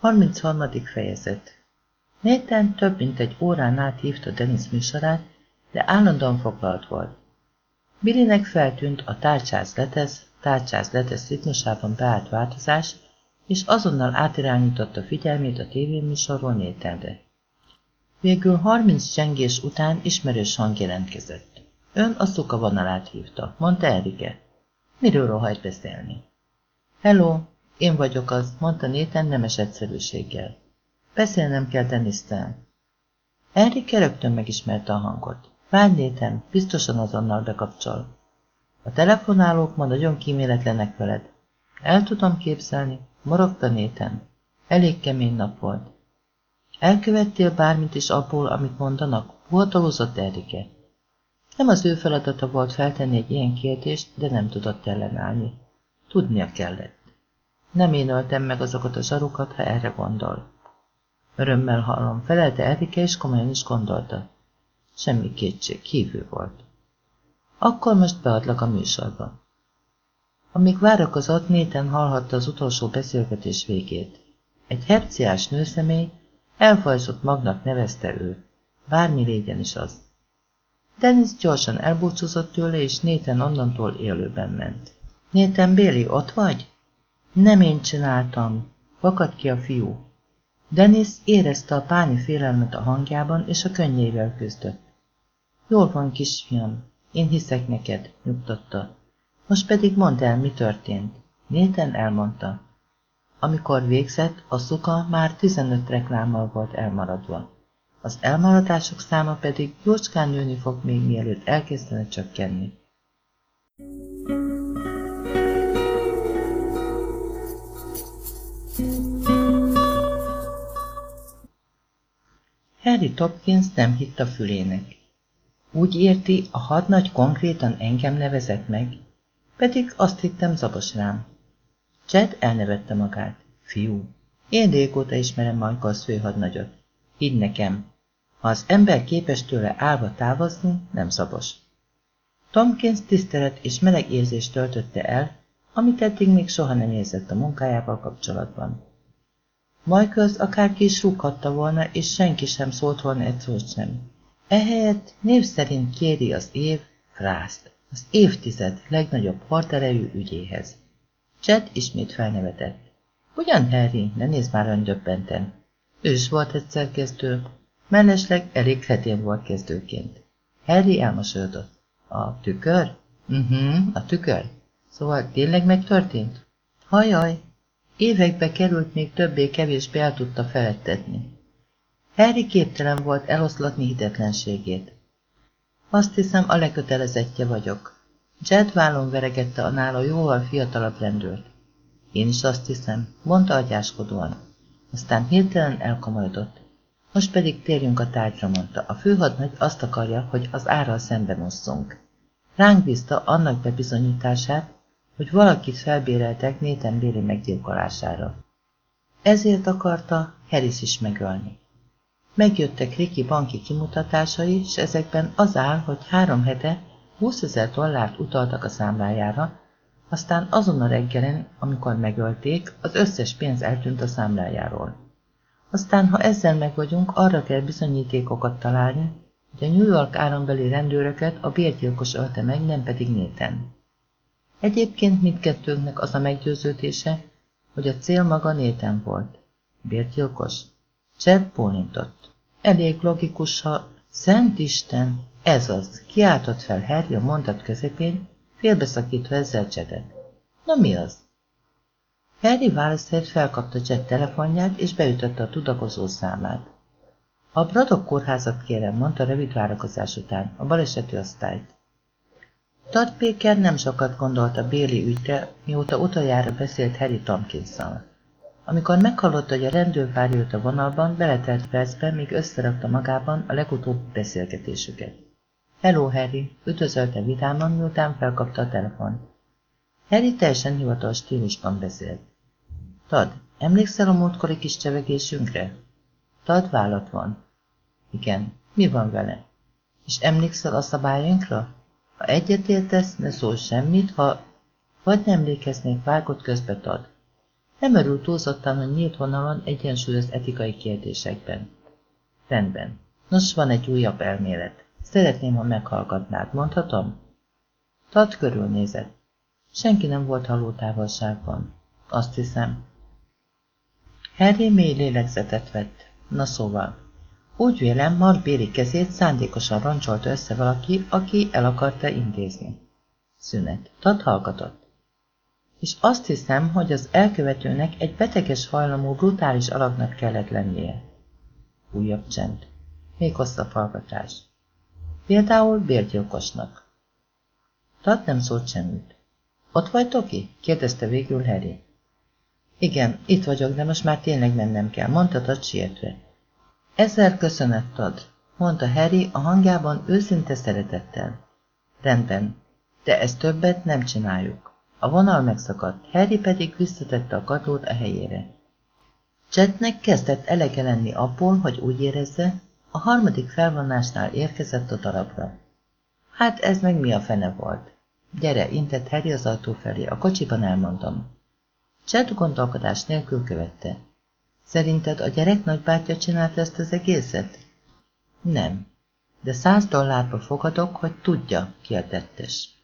33. fejezet Nathan több mint egy órán át hívta Dennis műsorát, de állandóan foglalt volt. Billynek feltűnt a tárcsáz letesz, tárcsáz letesz ritmusában beállt változás, és azonnal átirányította figyelmét a tévéműsorról Nathanre. Végül 30 csengés után ismerős hang jelentkezett. Ön a szuka vonalát hívta, mondta Erike. Miről rohajt beszélni? Hello, én vagyok az, mondta Néten nemes egyszerűséggel. Beszélnem kell Dennistel. Enrique rögtön megismerte a hangot. Várj Néten, biztosan azonnal bekapcsol. A telefonálók ma nagyon kíméletlenek veled. El tudom képzelni, morogta Néten. Elég kemény nap volt. Elkövettél bármit is abból, amit mondanak? Voltalozott Erike. Nem az ő feladata volt feltenni egy ilyen kérdést, de nem tudott ellenállni. Tudnia kellett. Nem én öltem meg azokat a zsarukat, ha erre gondol. Örömmel hallom, felelte Erike, és komolyan is gondolta. Semmi kétség, hívő volt. Akkor most beadlak a műsorba. Amíg várakozott, Néten hallhatta az utolsó beszélgetés végét. Egy herciás nőszemély elfajzott magnak nevezte ő. Bármi légyen is az. Dennis gyorsan elbúcsúzott tőle, és Néten onnantól élőben ment. Néten Béli, ott vagy? Nem én csináltam, fakad ki a fiú. Dennis érezte a páni félelmet a hangjában, és a könnyével küzdött. Jól van, kisfiam, én hiszek neked, nyugtatta. Most pedig mondd el, mi történt. Néten elmondta. Amikor végzett, a szuka már 15 reklámmal volt elmaradva. Az elmaradások száma pedig jócskán nőni fog még mielőtt elkezdene csökkenni. Harry Topkins nem hitt a fülének. Úgy érti, a hadnagy konkrétan engem nevezett meg, pedig azt hittem zabos rám. Chad elnevette magát. Fiú, én régóta ismerem Michaels főhadnagyot. Hidd nekem, ha az ember képes tőle állva távozni, nem szabos. Tomkins tisztelet és meleg érzést töltötte el, amit eddig még soha nem érzett a munkájával kapcsolatban. Michaels akár ki is rúghatta volna, és senki sem szólt volna egy szót sem. Ehelyett név szerint kéri az év frászt, az évtized legnagyobb harderejű ügyéhez. Chad ismét felnevetett. Ugyan, Harry, ne nézd már olyan döbbenten. Ő is volt egy szerkesztő, mellesleg elég kretén volt kezdőként. Harry elmosolyodott. A tükör? Uh-huh, a tükör. Szóval tényleg megtörtént? Hajaj, Évekbe került, még többé-kevésbé el tudta felettetni. Harry képtelen volt eloszlatni hitetlenségét. Azt hiszem, a lekötelezettje vagyok. Jed vállon veregette a nála jóval fiatalabb rendőrt. Én is azt hiszem, mondta agyáskodóan. Aztán hirtelen elkomolyodott. Most pedig térjünk a tárgyra, mondta. A főhadnagy azt akarja, hogy az árral szemben osszunk. Ránk bízta annak bebizonyítását, hogy valakit felbéreltek Nathan Béli meggyilkolására. Ezért akarta Harris is megölni. Megjöttek Ricky banki kimutatásai, és ezekben az áll, hogy három hete 20 ezer dollárt utaltak a számlájára, aztán azon a reggelen, amikor megölték, az összes pénz eltűnt a számlájáról. Aztán, ha ezzel meg vagyunk, arra kell bizonyítékokat találni, hogy a New York állambeli rendőröket a bérgyilkos ölte meg, nem pedig Nathan. Egyébként mindkettőnknek az a meggyőződése, hogy a cél maga néten volt. Bérgyilkos? Chad bólintott. Elég logikus, ha... Szent Isten, ez az, kiáltott fel Harry a mondat közepén, félbeszakítva ezzel Chadet. Na mi az? Harry válaszért felkapta Chad telefonját, és beütötte a tudakozó számát. A Bradok kórházat kérem, mondta rövid várakozás után, a baleseti osztályt. Todd Baker nem sokat gondolt a Béli ügyre, mióta utoljára beszélt Harry Tompkinszal. Amikor meghallotta, hogy a rendőr várja őt a vonalban, beletelt percben, míg összerakta magában a legutóbbi beszélgetésüket. Hello, Harry, üdvözölte vidáman, miután felkapta a telefon. Harry teljesen hivatalos stílusban beszélt. Tad, emlékszel a múltkori kis csevegésünkre? Tad vállat van. Igen, mi van vele? És emlékszel a szabályainkra? Ha egyetértesz, ne szólj semmit, ha vagy nem emlékeznék, vágott közbe ad. Nem örült túlzottan, hogy nyílt vonalon egyensúlyoz etikai kérdésekben. Rendben. Nos, van egy újabb elmélet. Szeretném, ha meghallgatnád. Mondhatom? Tad körülnézett. Senki nem volt halótávolságban. Azt hiszem. Harry mély lélegzetet vett. Na szóval. Úgy vélem, Mark Béri kezét szándékosan roncsolta össze valaki, aki el akarta intézni. Szünet. Tad hallgatott. És azt hiszem, hogy az elkövetőnek egy beteges hajlamú, brutális alaknak kellett lennie. Újabb csend. Még hosszabb hallgatás. Például bérgyilkosnak. Tad nem szólt semmit. Ott vagy, Toki? kérdezte végül Harry. Igen, itt vagyok, de most már tényleg mennem kell, mondta Tad sietve. Ezer köszönet ad, mondta Harry a hangjában őszinte szeretettel. Rendben, de ezt többet nem csináljuk. A vonal megszakadt, Harry pedig visszatette a kadlót a helyére. Chetnek kezdett elege lenni abból, hogy úgy érezze, a harmadik felvonásnál érkezett a darabra. Hát ez meg mi a fene volt? Gyere, intett Harry az ajtó felé, a kocsiban elmondom. Chet gondolkodás nélkül követte. Szerinted a gyerek nagybátyja csinálta ezt az egészet? Nem. De száz dollárba fogadok, hogy tudja, ki a tettes.